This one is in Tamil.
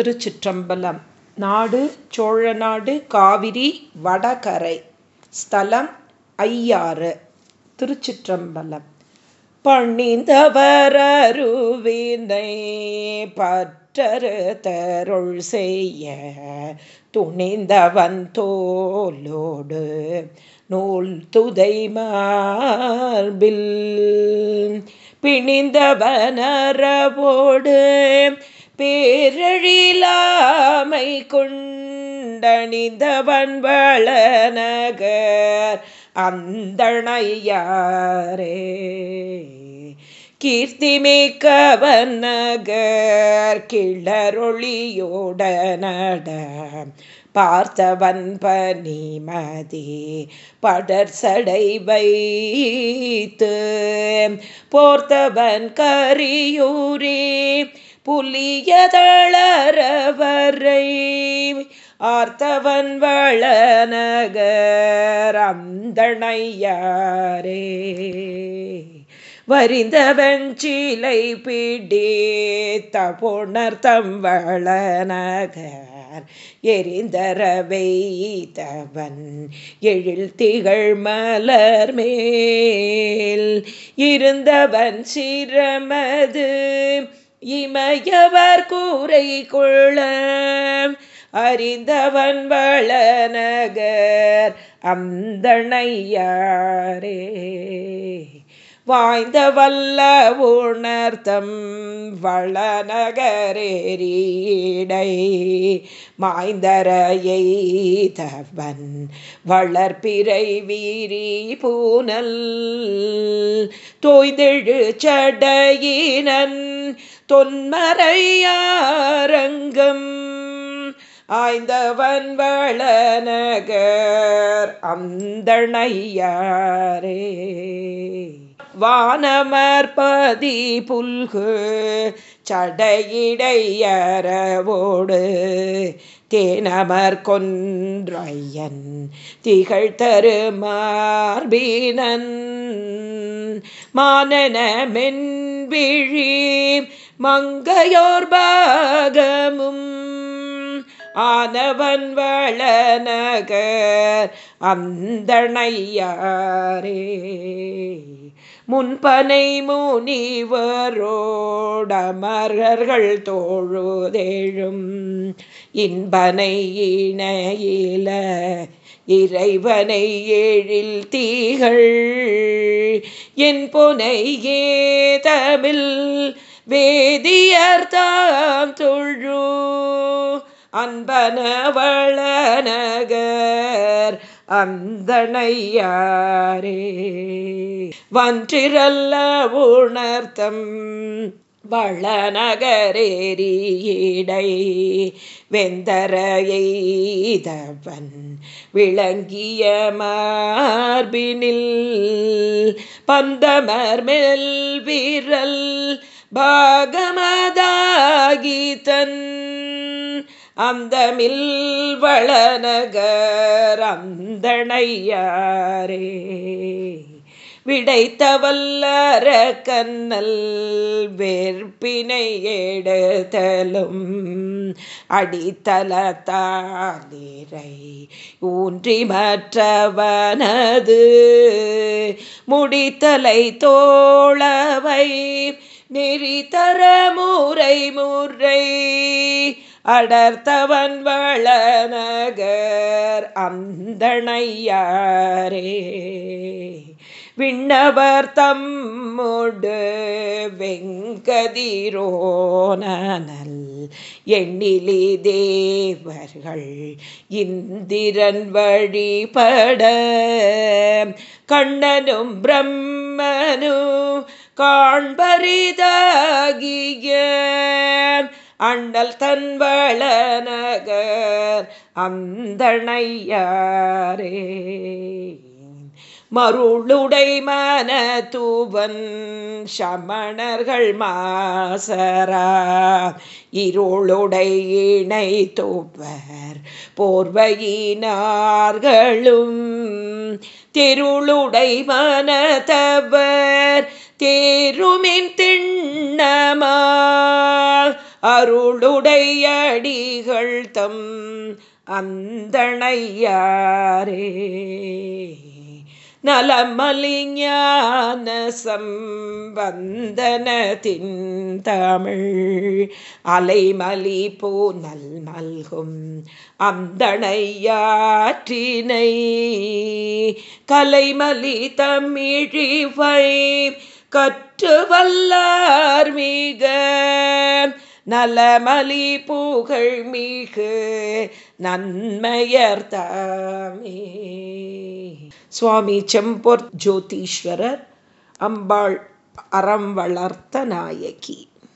திருச்சிற்றம்பலம். நாடு சோழநாடு காவிரி வடகரை. ஸ்தலம் ஐயாறு. திருச்சிற்றம்பலம். பணிந்தவர் அருவினை பற்றரு தருள் செய்ய துணிந்தவன் தோலோடு நூல் துதை மார்பில். பிணிந்தவனரவோடு பேரழிலாமை கொண்டணிந்தவன் வளநகர் அந்தணையாரே. கீர்த்திமிக்கவன் நகர் கிளரொளியோட பார்த்தவன் பனிமதி படர் சடை வைத்து போர்த்தவன் கரியூரே புலியதளரவரை ஆர்த்தவன் வளநகர் அந்தணையாரே. வரிந்தவன் சீலை பிடித்த புணர்த்தம் வளநகர் எரிந்தர எழில் திகழ் மலர் மேல். இருந்தவன் சிரமது இமையவர் கூரை கொள்ள அறிந்தவன் வளநகர் அந்தணையாரே வாய்ந்த வல்ல உணர்த்தம் வளநகரேரீடை மாய்ந்தரையை தவன் வளர்பிறை வீரி பூனல். தோய்தெழு சடையினன் தொன்மறையாரங்கம் ஆய்ந்தவன் வளநகர் அந்தணையாரே. வானமர்பதி புல்கு சடையிடையரவோடு தேனமர் கொன்றையன் திகழ்தரு மார்பினன் மானன மென்விழி மங்கையோர் பாகமும் ஆனவன் வளநகர் அந்தணையாரே முன்பனை முனிவரோடமர்கள் தோழுதேழும் இன்பனை இணையில இறைவனை ஏழில் தீகள் என் புனை தமிழ் வேதியர் தாம் தொழு அன்பனவளநகர் அந்தனையாரே. வன்றிரல்ல உணர்த்தம் வளநகரேரியடை வெந்தரையெய்தவன் விளங்கிய மார்பினில் பந்தமர் மெல் பாகமதாகி தன் அந்த மில் அந்தணையாரே. விடைத்தவல்லற கண்ணல் வேர்ப்பினை எடுத்தலும் அடித்தலத்தாலிரை ஊன்றி மற்றவனது முடித்தலை தோளவை நெறித்தர முறை முறை அடர்த்தவன் வளநகர் அந்தணையாரே. விண்ணவர் தம்முடு வெங்கதிரோனல் எண்ணிலி தேவர்கள் இந்திரன் வழிபட. கண்ணனும் பிரம்மனும் காண்பரிதாகிய அண்ணல் தன் வளநகர் அந்தணையாரே. மருளுடை மனத்துவன் சமணர்கள் மாசரா. இருளுடை இணை தூப்பர் போர்வையினார்களும் திருளுடை மனத்தவர் தேருமின் திண் அருளுடையடிகள் தம் அந்தணையாரே. நலமலிஞான சம்பந்தனத்தின் தமிழ் அலைமலி போ நல் மல்கும் அந்தணையாற்றினை. கலைமலி தமிழிவை கற்று வல்லார் மிக நலமலி புகழ் மிகு நன்மையர் தாமே. சுவாமி செம்பொர் ஜோதீஸ்வரர் அம்பாள் அறம் வளர்த்த நாயகி.